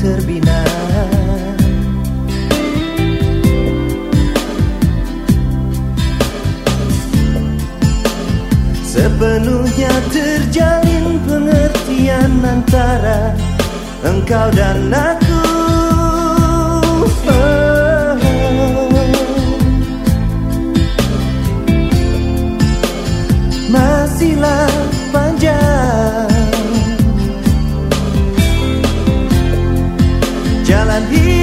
terbina. Sepenuhnya terjalin pengertian antara engkau dan aku mim.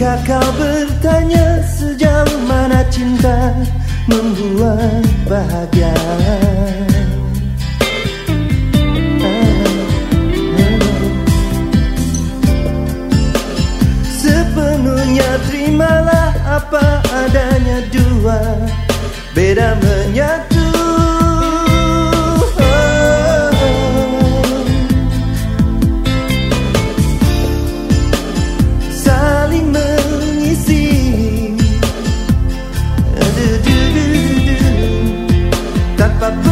Jika kau bertanya sejauh mana cinta membuat bahagia. Sepenuhnya terimalah apa adanya dua. Beda t'as pas peur